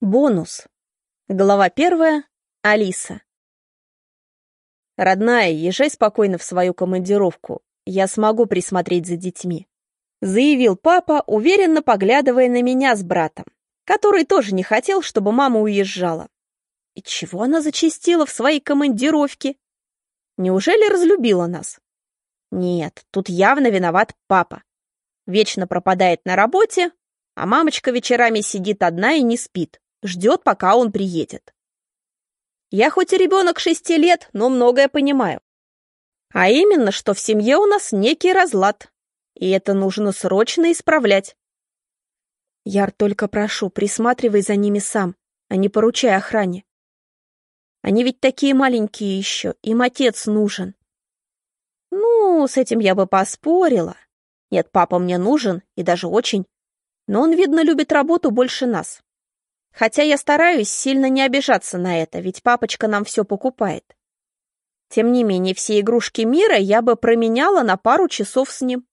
Бонус. Глава первая. Алиса. «Родная, езжай спокойно в свою командировку. Я смогу присмотреть за детьми», — заявил папа, уверенно поглядывая на меня с братом, который тоже не хотел, чтобы мама уезжала. И чего она зачастила в своей командировке? Неужели разлюбила нас? Нет, тут явно виноват папа. Вечно пропадает на работе, а мамочка вечерами сидит одна и не спит ждет, пока он приедет. Я хоть и ребенок шести лет, но многое понимаю. А именно, что в семье у нас некий разлад, и это нужно срочно исправлять. Яр, только прошу, присматривай за ними сам, а не поручай охране. Они ведь такие маленькие еще, им отец нужен. Ну, с этим я бы поспорила. Нет, папа мне нужен, и даже очень. Но он, видно, любит работу больше нас. Хотя я стараюсь сильно не обижаться на это, ведь папочка нам все покупает. Тем не менее, все игрушки мира я бы променяла на пару часов с ним.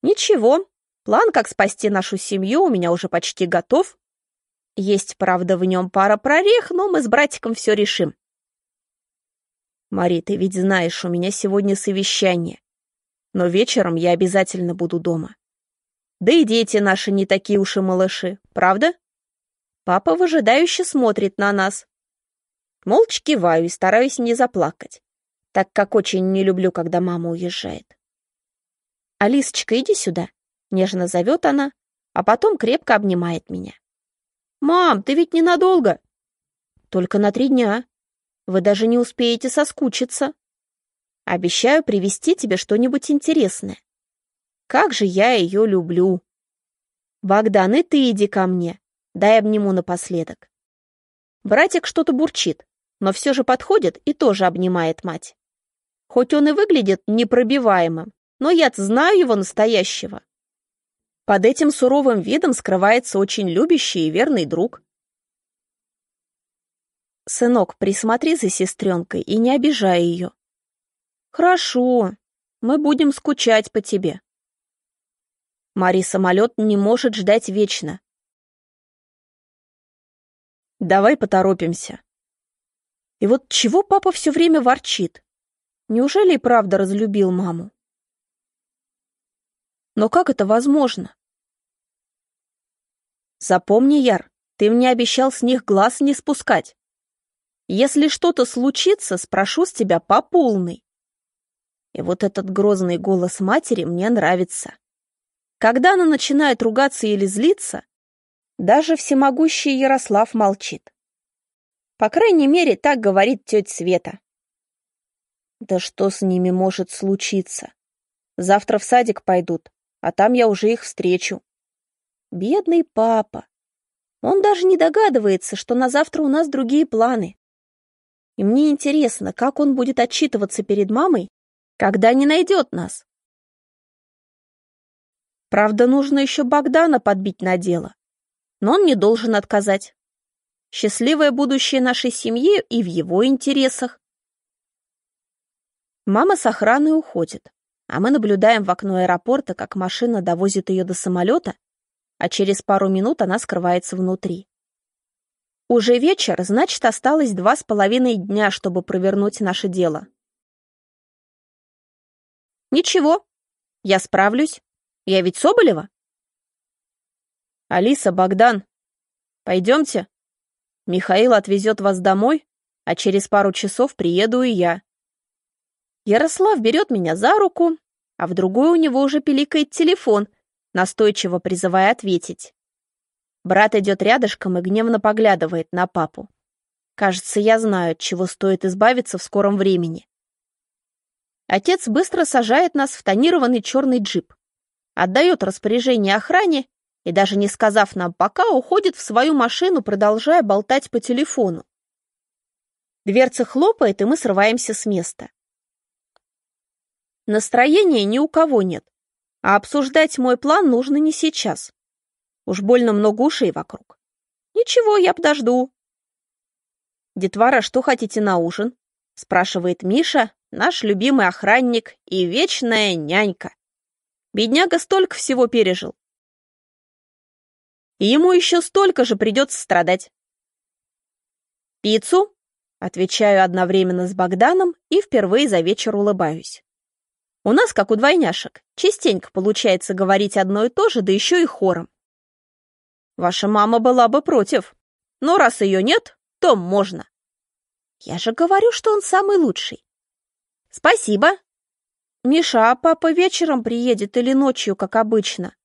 Ничего, план, как спасти нашу семью, у меня уже почти готов. Есть, правда, в нем пара прорех, но мы с братиком все решим. Мари, ты ведь знаешь, у меня сегодня совещание. Но вечером я обязательно буду дома. Да и дети наши не такие уж и малыши, правда? Папа выжидающе смотрит на нас. Молча киваю и стараюсь не заплакать, так как очень не люблю, когда мама уезжает. «Алисочка, иди сюда», — нежно зовет она, а потом крепко обнимает меня. «Мам, ты ведь ненадолго!» «Только на три дня. Вы даже не успеете соскучиться. Обещаю привезти тебе что-нибудь интересное. Как же я ее люблю!» «Богдан, и ты иди ко мне. Дай обниму напоследок. Братик что-то бурчит, но все же подходит и тоже обнимает мать. Хоть он и выглядит непробиваемым, но я знаю его настоящего. Под этим суровым видом скрывается очень любящий и верный друг. Сынок, присмотри за сестренкой и не обижай ее. Хорошо, мы будем скучать по тебе. Мари самолет не может ждать вечно. Давай поторопимся. И вот чего папа все время ворчит? Неужели и правда разлюбил маму? Но как это возможно? Запомни, Яр, ты мне обещал с них глаз не спускать. Если что-то случится, спрошу с тебя по полной. И вот этот грозный голос матери мне нравится. Когда она начинает ругаться или злиться, даже всемогущий Ярослав молчит. По крайней мере, так говорит тетя Света. Да что с ними может случиться? Завтра в садик пойдут, а там я уже их встречу. Бедный папа. Он даже не догадывается, что на завтра у нас другие планы. И мне интересно, как он будет отчитываться перед мамой, когда не найдет нас. Правда, нужно еще Богдана подбить на дело но он не должен отказать. Счастливое будущее нашей семьи и в его интересах. Мама с охраной уходит, а мы наблюдаем в окно аэропорта, как машина довозит ее до самолета, а через пару минут она скрывается внутри. Уже вечер, значит, осталось два с половиной дня, чтобы провернуть наше дело. Ничего, я справлюсь. Я ведь Соболева. «Алиса, Богдан, пойдемте. Михаил отвезет вас домой, а через пару часов приеду и я». Ярослав берет меня за руку, а в другой у него уже пиликает телефон, настойчиво призывая ответить. Брат идет рядышком и гневно поглядывает на папу. Кажется, я знаю, от чего стоит избавиться в скором времени. Отец быстро сажает нас в тонированный черный джип, отдает распоряжение охране и даже не сказав нам пока, уходит в свою машину, продолжая болтать по телефону. Дверца хлопает, и мы срываемся с места. Настроения ни у кого нет, а обсуждать мой план нужно не сейчас. Уж больно много ушей вокруг. Ничего, я подожду. «Детвора, что хотите на ужин?» — спрашивает Миша, наш любимый охранник и вечная нянька. Бедняга столько всего пережил, И ему еще столько же придется страдать. «Пиццу?» — отвечаю одновременно с Богданом и впервые за вечер улыбаюсь. У нас, как у двойняшек, частенько получается говорить одно и то же, да еще и хором. Ваша мама была бы против, но раз ее нет, то можно. Я же говорю, что он самый лучший. Спасибо. Миша, а папа вечером приедет или ночью, как обычно?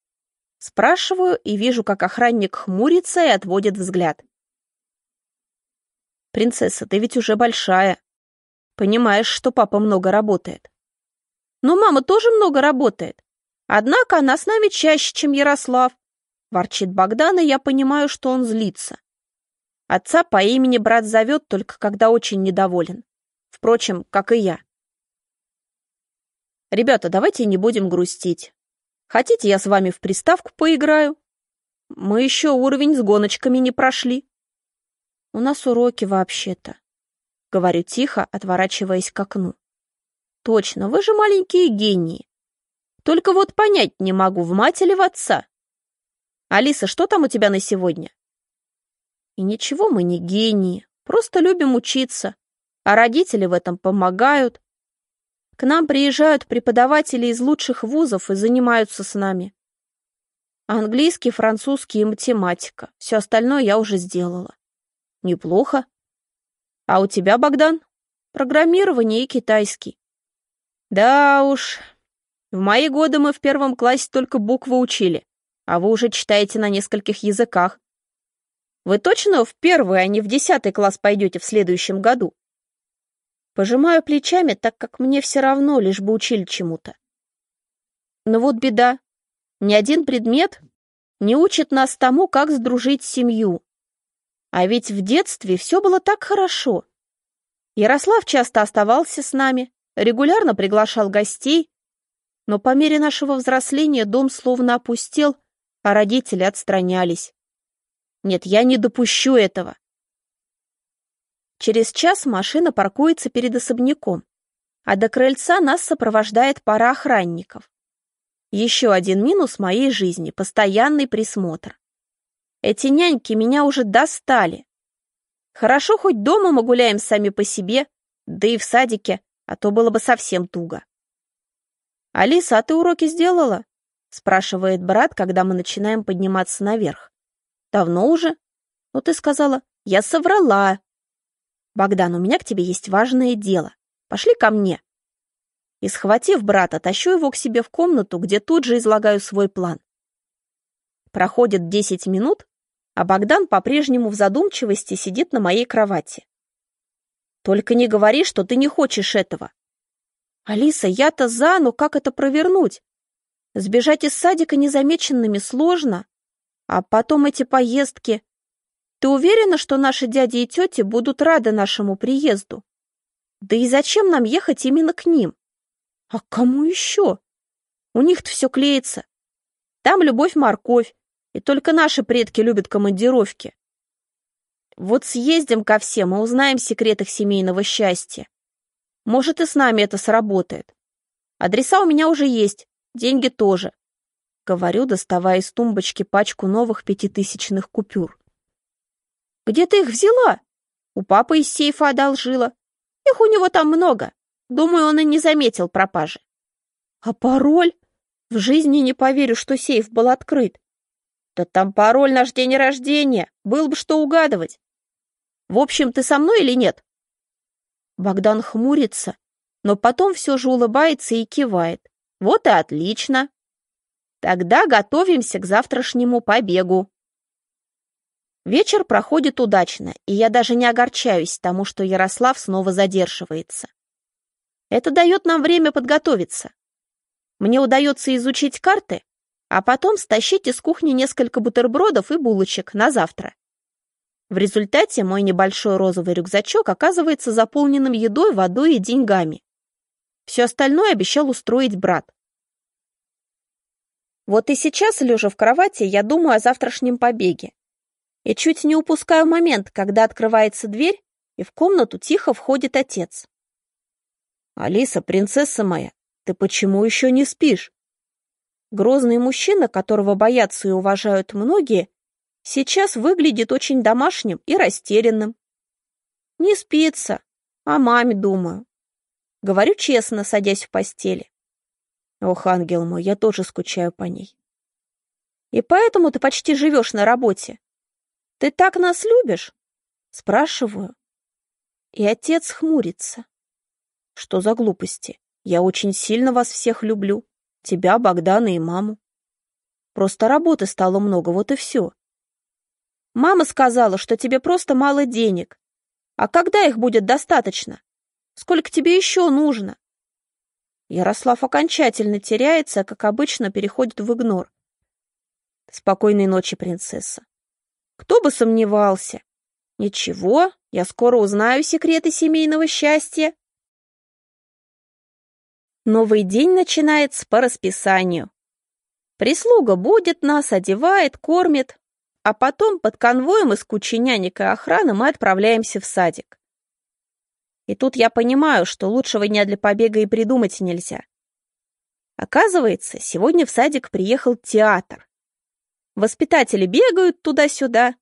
Спрашиваю и вижу, как охранник хмурится и отводит взгляд. Принцесса, ты ведь уже большая. Понимаешь, что папа много работает. Но мама тоже много работает. Однако она с нами чаще, чем Ярослав. Ворчит Богдан, и я понимаю, что он злится. Отца по имени брат зовет только когда очень недоволен. Впрочем, как и я. Ребята, давайте не будем грустить. Хотите, я с вами в приставку поиграю? Мы еще уровень с гоночками не прошли. У нас уроки вообще-то. Говорю тихо, отворачиваясь к окну. Точно, вы же маленькие гении. Только вот понять не могу, в мать или в отца. Алиса, что там у тебя на сегодня? И ничего мы не гении, просто любим учиться, а родители в этом помогают. К нам приезжают преподаватели из лучших вузов и занимаются с нами. Английский, французский и математика. Все остальное я уже сделала. Неплохо. А у тебя, Богдан? Программирование и китайский. Да уж, в мои годы мы в первом классе только буквы учили, а вы уже читаете на нескольких языках. Вы точно в первый, а не в десятый класс пойдете в следующем году? Пожимаю плечами, так как мне все равно, лишь бы учили чему-то. Но вот беда. Ни один предмет не учит нас тому, как сдружить семью. А ведь в детстве все было так хорошо. Ярослав часто оставался с нами, регулярно приглашал гостей, но по мере нашего взросления дом словно опустел, а родители отстранялись. Нет, я не допущу этого. Через час машина паркуется перед особняком, а до крыльца нас сопровождает пара охранников. Еще один минус моей жизни — постоянный присмотр. Эти няньки меня уже достали. Хорошо, хоть дома мы гуляем сами по себе, да и в садике, а то было бы совсем туго. «Алиса, а ты уроки сделала?» — спрашивает брат, когда мы начинаем подниматься наверх. «Давно уже?» «Ну, ты сказала, я соврала», «Богдан, у меня к тебе есть важное дело. Пошли ко мне». И, схватив брата, тащу его к себе в комнату, где тут же излагаю свой план. Проходит десять минут, а Богдан по-прежнему в задумчивости сидит на моей кровати. «Только не говори, что ты не хочешь этого». «Алиса, я-то за, но как это провернуть? Сбежать из садика незамеченными сложно, а потом эти поездки. Ты уверена, что наши дяди и тети будут рады нашему приезду? Да и зачем нам ехать именно к ним? А кому еще? У них-то все клеится. Там любовь-морковь, и только наши предки любят командировки. Вот съездим ко всем и узнаем секрет их семейного счастья. Может, и с нами это сработает. Адреса у меня уже есть, деньги тоже. Говорю, доставая из тумбочки пачку новых пятитысячных купюр. Где ты их взяла? У папы из сейфа одолжила. Их у него там много. Думаю, он и не заметил пропажи. А пароль? В жизни не поверю, что сейф был открыт. Да там пароль наш день рождения. Был бы что угадывать. В общем, ты со мной или нет? Богдан хмурится, но потом все же улыбается и кивает. Вот и отлично. Тогда готовимся к завтрашнему побегу. Вечер проходит удачно, и я даже не огорчаюсь тому, что Ярослав снова задерживается. Это дает нам время подготовиться. Мне удается изучить карты, а потом стащить из кухни несколько бутербродов и булочек на завтра. В результате мой небольшой розовый рюкзачок оказывается заполненным едой, водой и деньгами. Все остальное обещал устроить брат. Вот и сейчас, лежа в кровати, я думаю о завтрашнем побеге и чуть не упускаю момент, когда открывается дверь, и в комнату тихо входит отец. «Алиса, принцесса моя, ты почему еще не спишь?» Грозный мужчина, которого боятся и уважают многие, Сейчас выглядит очень домашним и растерянным. Не спится, о маме думаю. Говорю честно, садясь в постели. Ох, ангел мой, я тоже скучаю по ней. И поэтому ты почти живешь на работе. Ты так нас любишь? Спрашиваю. И отец хмурится. Что за глупости? Я очень сильно вас всех люблю. Тебя, Богдана и маму. Просто работы стало много, вот и все. Мама сказала, что тебе просто мало денег. А когда их будет достаточно? Сколько тебе еще нужно? Ярослав окончательно теряется, как обычно переходит в игнор. Спокойной ночи, принцесса. Кто бы сомневался. Ничего, я скоро узнаю секреты семейного счастья. Новый день начинается по расписанию. Прислуга будет нас, одевает, кормит, а потом под конвоем из кучи нянек и охраны мы отправляемся в садик. И тут я понимаю, что лучшего дня для побега и придумать нельзя. Оказывается, сегодня в садик приехал театр. Воспитатели бегают туда-сюда,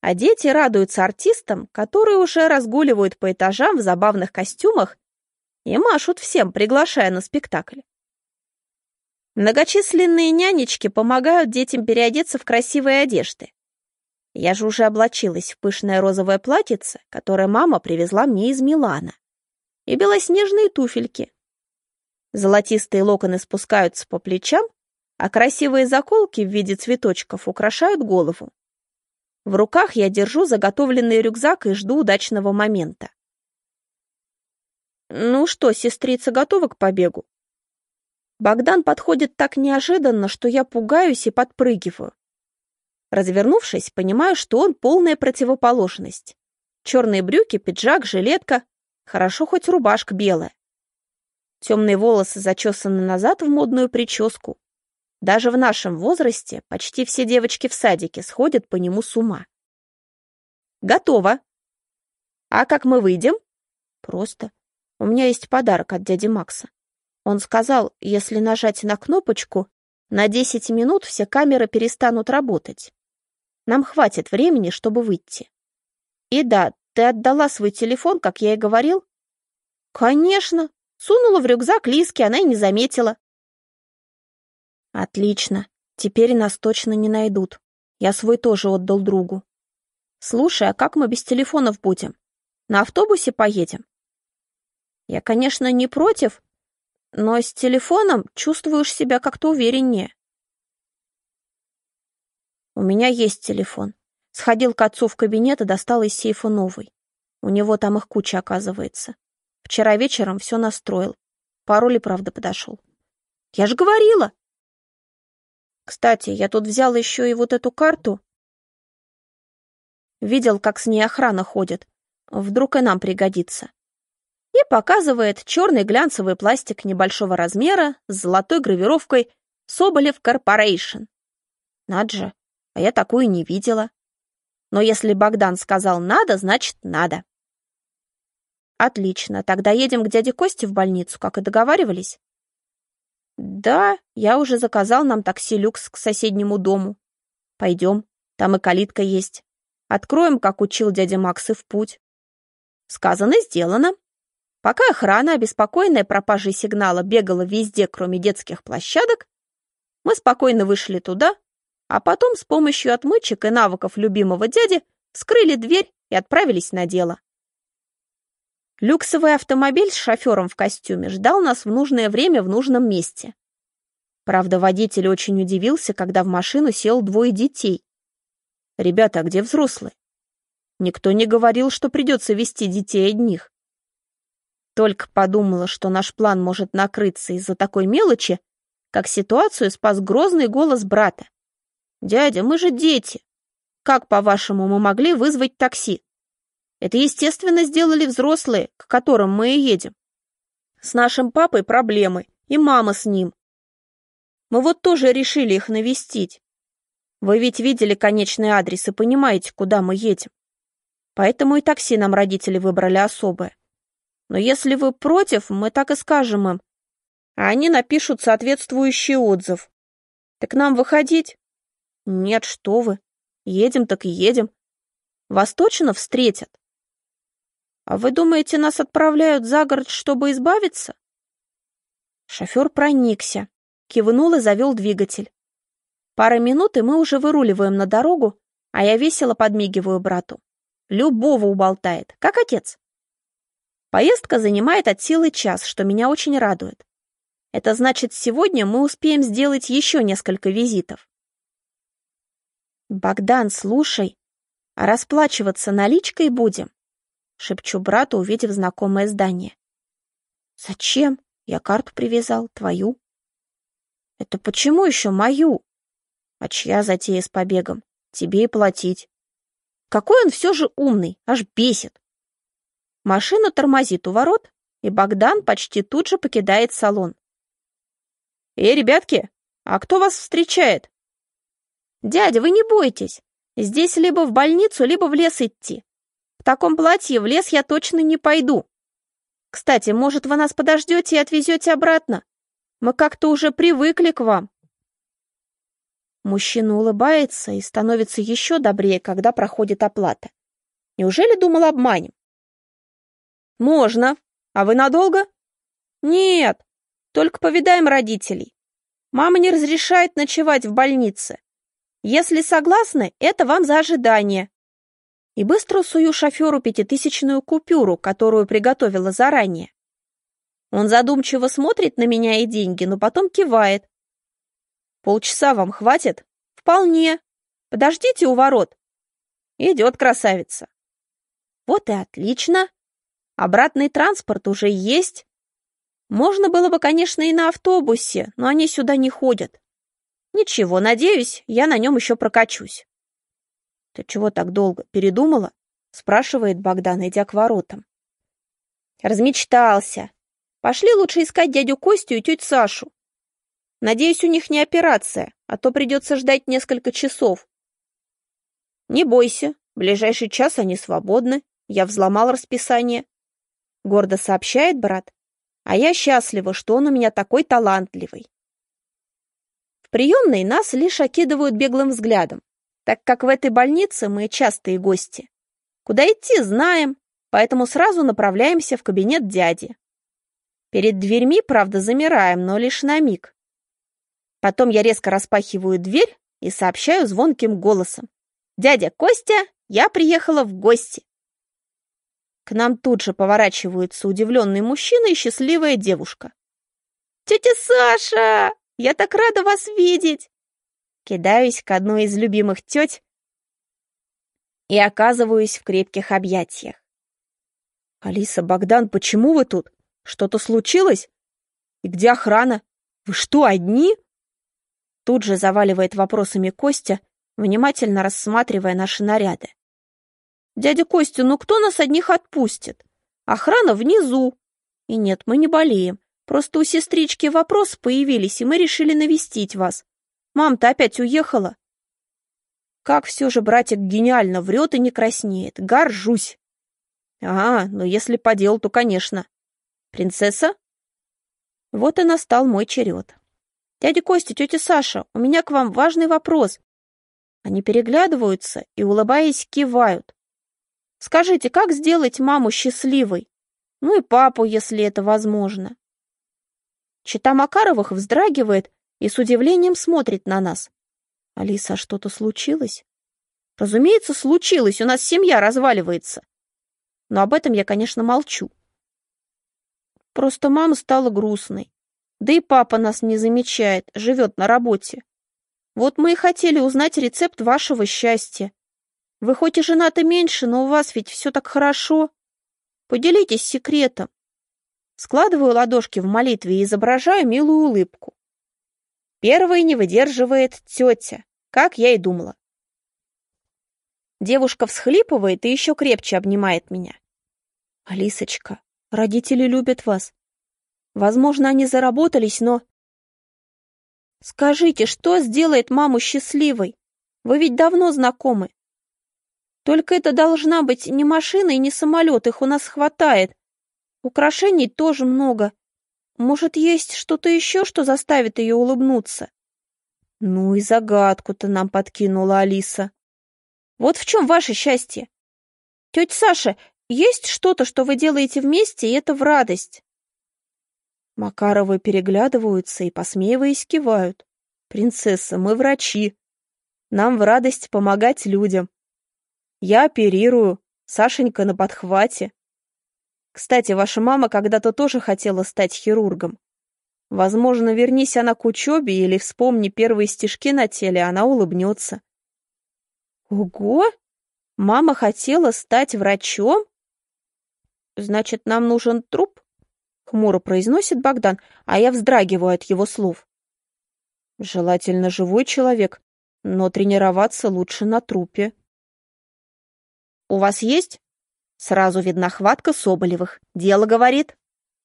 а дети радуются артистам, которые уже разгуливают по этажам в забавных костюмах и машут всем, приглашая на спектакль. Многочисленные нянечки помогают детям переодеться в красивые одежды. Я же уже облачилась в пышное розовое платьице, которое мама привезла мне из Милана, и белоснежные туфельки. Золотистые локоны спускаются по плечам, а красивые заколки в виде цветочков украшают голову. В руках я держу заготовленный рюкзак и жду удачного момента. «Ну что, сестрица готова к побегу?» Богдан подходит так неожиданно, что я пугаюсь и подпрыгиваю. Развернувшись, понимаю, что он полная противоположность. Черные брюки, пиджак, жилетка. Хорошо хоть рубашка белая. Темные волосы зачесаны назад в модную прическу. Даже в нашем возрасте почти все девочки в садике сходят по нему с ума. Готово. А как мы выйдем? Просто. У меня есть подарок от дяди Макса. Он сказал, если нажать на кнопочку, на 10 минут все камеры перестанут работать. Нам хватит времени, чтобы выйти. И да, ты отдала свой телефон, как я и говорил? Конечно. Сунула в рюкзак Лиски, она и не заметила. Отлично. Теперь нас точно не найдут. Я свой тоже отдал другу. Слушай, а как мы без телефонов будем? На автобусе поедем? Я, конечно, не против, но с телефоном чувствуешь себя как-то увереннее. У меня есть телефон. Сходил к отцу в кабинет и достал из сейфа новый. У него там их куча, оказывается. Вчера вечером все настроил. Пароль и правда подошел. Я же говорила, кстати, я тут взял еще и вот эту карту. Видел, как с ней охрана ходит. Вдруг и нам пригодится. И показывает черный глянцевый пластик небольшого размера с золотой гравировкой «Соболев Корпорейшн». Над же, а я такую не видела. Но если Богдан сказал «надо», значит «надо». Отлично, тогда едем к дяде Косте в больницу, как и договаривались. «Да, я уже заказал нам такси люкс к соседнему дому. Пойдем, там и калитка есть. Откроем, как учил дядя Макс, и в путь». Сказано, сделано. Пока охрана, обеспокоенная пропажей сигнала, бегала везде, кроме детских площадок, мы спокойно вышли туда, а потом с помощью отмычек и навыков любимого дяди вскрыли дверь и отправились на дело. Люксовый автомобиль с шофером в костюме ждал нас в нужное время в нужном месте. Правда, водитель очень удивился, когда в машину сел двое детей. «Ребята, а где взрослые?» Никто не говорил, что придется вести детей одних. Только подумала, что наш план может накрыться из-за такой мелочи, как ситуацию спас грозный голос брата. «Дядя, мы же дети. Как, по-вашему, мы могли вызвать такси?» Это, естественно, сделали взрослые, к которым мы и едем. С нашим папой проблемы, и мама с ним. Мы вот тоже решили их навестить. Вы ведь видели конечный адрес и понимаете, куда мы едем. Поэтому и такси нам родители выбрали особое. Но если вы против, мы так и скажем им. А они напишут соответствующий отзыв. Так нам выходить? Нет, что вы. Едем так и едем. Вас точно встретят? А вы думаете, нас отправляют за город, чтобы избавиться? Шофер проникся, кивнул и завел двигатель. Пара минут, и мы уже выруливаем на дорогу, а я весело подмигиваю брату. Любого уболтает, как отец. Поездка занимает от силы час, что меня очень радует. Это значит, сегодня мы успеем сделать еще несколько визитов. «Богдан, слушай, а расплачиваться наличкой будем?» Шепчу брату, увидев знакомое здание. «Зачем? Я карту привязал, твою». «Это почему еще мою?» «А чья затея с побегом? Тебе и платить». Какой он все же умный, аж бесит. Машина тормозит у ворот, и Богдан почти тут же покидает салон. «Эй, ребятки, а кто вас встречает?» «Дядя, вы не бойтесь. Здесь либо в больницу, либо в лес идти. Таком платье в лес я точно не пойду. Кстати, может, вы нас подождете и отвезете обратно? Мы как-то уже привыкли к вам». Мужчина улыбается и становится еще добрее, когда проходит оплата. Неужели думал обманем? «Можно. А вы надолго?» «Нет, только повидаем родителей. Мама не разрешает ночевать в больнице. Если согласны, это вам за ожидание». И быстро сую шоферу пятитысячную купюру, которую приготовила заранее. Он задумчиво смотрит на меня и деньги, но потом кивает. «Полчаса вам хватит?» «Вполне. Подождите у ворот». «Идет красавица». «Вот и отлично. Обратный транспорт уже есть. Можно было бы, конечно, и на автобусе, но они сюда не ходят. Ничего, надеюсь, я на нем еще прокачусь. Ты чего так долго? Передумала? Спрашивает Богдан, идя к воротам. Размечтался. Пошли лучше искать дядю Костю и тетю Сашу. Надеюсь, у них не операция, а то придется ждать несколько часов. Не бойся, в ближайший час они свободны. Я взломал расписание гордо сообщает брат. А я счастлива, что он у меня такой талантливый. В приемной нас лишь окидывают беглым взглядом, так как в этой больнице мы частые гости. Куда идти, знаем, поэтому сразу направляемся в кабинет дяди. Перед дверьми, правда, замираем, но лишь на миг. Потом я резко распахиваю дверь и сообщаю звонким голосом. «Дядя Костя, я приехала в гости!» К нам тут же поворачиваются удивленный мужчина и счастливая девушка. «Тетя Саша! Я так рада вас видеть!» Кидаюсь к одной из любимых теть и оказываюсь в крепких объятиях. «Алиса, Богдан, почему вы тут? Что-то случилось? И где охрана? Вы что, одни?» Тут же заваливает вопросами Костя, внимательно рассматривая наши наряды. «Дядя Костя, ну кто нас одних отпустит? Охрана внизу». «И нет, мы не болеем. Просто у сестрички вопросы появились, и мы решили навестить вас. Мам-то опять уехала». Как все же братик гениально врет и не краснеет. Горжусь. А, ну если по делу, то конечно. Принцесса? Вот и настал мой черед. Дядя Костя, тетя Саша, у меня к вам важный вопрос. Они переглядываются и, улыбаясь, кивают. Скажите, как сделать маму счастливой? Ну и папу, если это возможно. Чита Макаровых вздрагивает и с удивлением смотрит на нас. Алиса, а что-то случилось? Разумеется, случилось, у нас семья разваливается. Но об этом я, конечно, молчу. Просто мама стала грустной. Да и папа нас не замечает, живет на работе. Вот мы и хотели узнать рецепт вашего счастья. Вы хоть и женаты меньше, но у вас ведь все так хорошо. Поделитесь секретом. Складываю ладошки в молитве и изображаю милую улыбку. Первой не выдерживает тетя, как я и думала. Девушка всхлипывает и еще крепче обнимает меня. «Алисочка, родители любят вас. Возможно, они заработались, но...» «Скажите, что сделает маму счастливой? Вы ведь давно знакомы. Только это должна быть не машина и не самолет, их у нас хватает. Украшений тоже много. Может, есть что-то еще, что заставит ее улыбнуться? Ну и загадку-то нам подкинула Алиса. Вот в чем ваше счастье. Тетя Саша, есть что-то, что вы делаете вместе, и это в радость?» Макаровы переглядываются и, посмеиваясь, кивают. «Принцесса, мы врачи. Нам в радость помогать людям. Я оперирую, Сашенька на подхвате. Кстати, ваша мама когда-то тоже хотела стать хирургом. Возможно, вернись она к учебе или вспомни первые стежки на теле, она улыбнется. Ого! Мама хотела стать врачом? Значит, нам нужен труп? Хмуро произносит Богдан, а я вздрагиваю от его слов. Желательно живой человек, но тренироваться лучше на трупе. «У вас есть?» Сразу видна хватка Соболевых. «Дело, говорит?»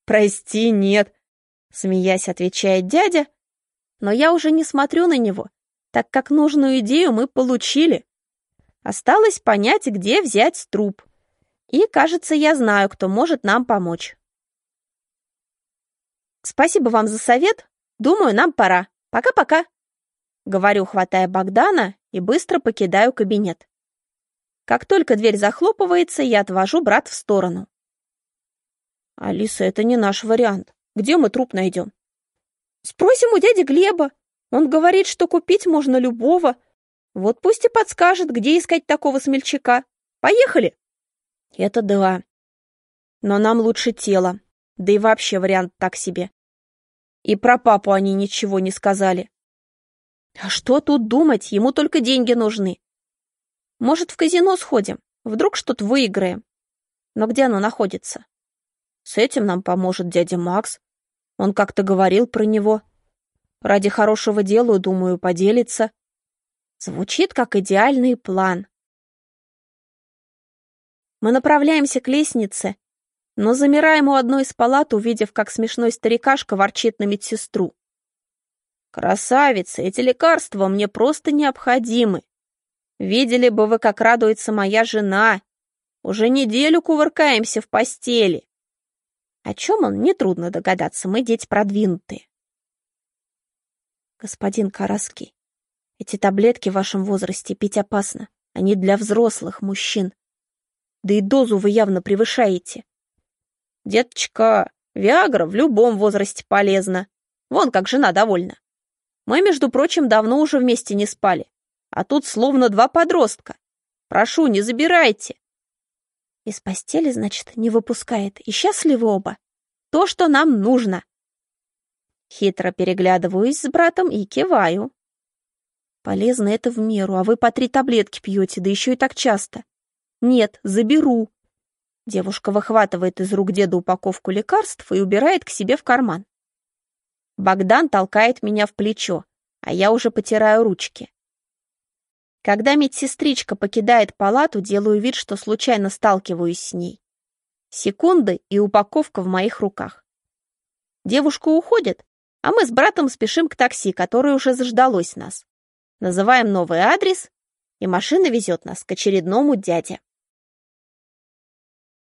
«Прости, нет», — смеясь отвечает дядя. «Но я уже не смотрю на него, так как нужную идею мы получили. Осталось понять, где взять труп. И, кажется, я знаю, кто может нам помочь». «Спасибо вам за совет. Думаю, нам пора. Пока-пока», — говорю, хватая Богдана, и быстро покидаю кабинет. Как только дверь захлопывается, я отвожу брат в сторону. «Алиса, это не наш вариант. Где мы труп найдем?» «Спросим у дяди Глеба. Он говорит, что купить можно любого. Вот пусть и подскажет, где искать такого смельчака. Поехали!» «Это да. Но нам лучше тело. Да и вообще вариант так себе. И про папу они ничего не сказали. А что тут думать, ему только деньги нужны. Может, в казино сходим? Вдруг что-то выиграем. Но где оно находится? С этим нам поможет дядя Макс. Он как-то говорил про него. Ради хорошего дела, думаю, поделится. Звучит как идеальный план. Мы направляемся к лестнице, но замираем у одной из палат, увидев, как смешной старикашка ворчит на медсестру. «Красавица, эти лекарства мне просто необходимы. Видели бы вы, как радуется моя жена. Уже неделю кувыркаемся в постели. О чем он, нетрудно догадаться, мы дети продвинутые. Господин Караски, эти таблетки в вашем возрасте пить опасно. Они для взрослых мужчин. Да и дозу вы явно превышаете. Деточка, Виагра в любом возрасте полезна. Вон как жена довольна. Мы, между прочим, давно уже вместе не спали. А тут словно два подростка. Прошу, не забирайте. Из постели, значит, не выпускает. И счастливы оба. То, что нам нужно. Хитро переглядываюсь с братом и киваю. Полезно это в меру, а вы по три таблетки пьете, да еще и так часто. Нет, заберу. Девушка выхватывает из рук деда упаковку лекарств и убирает к себе в карман. Богдан толкает меня в плечо, а я уже потираю ручки. Когда медсестричка покидает палату, делаю вид, что случайно сталкиваюсь с ней. Секунды, и упаковка в моих руках. Девушка уходит, а мы с братом спешим к такси, которое уже заждалось нас. Называем новый адрес, и машина везет нас к очередному дяде.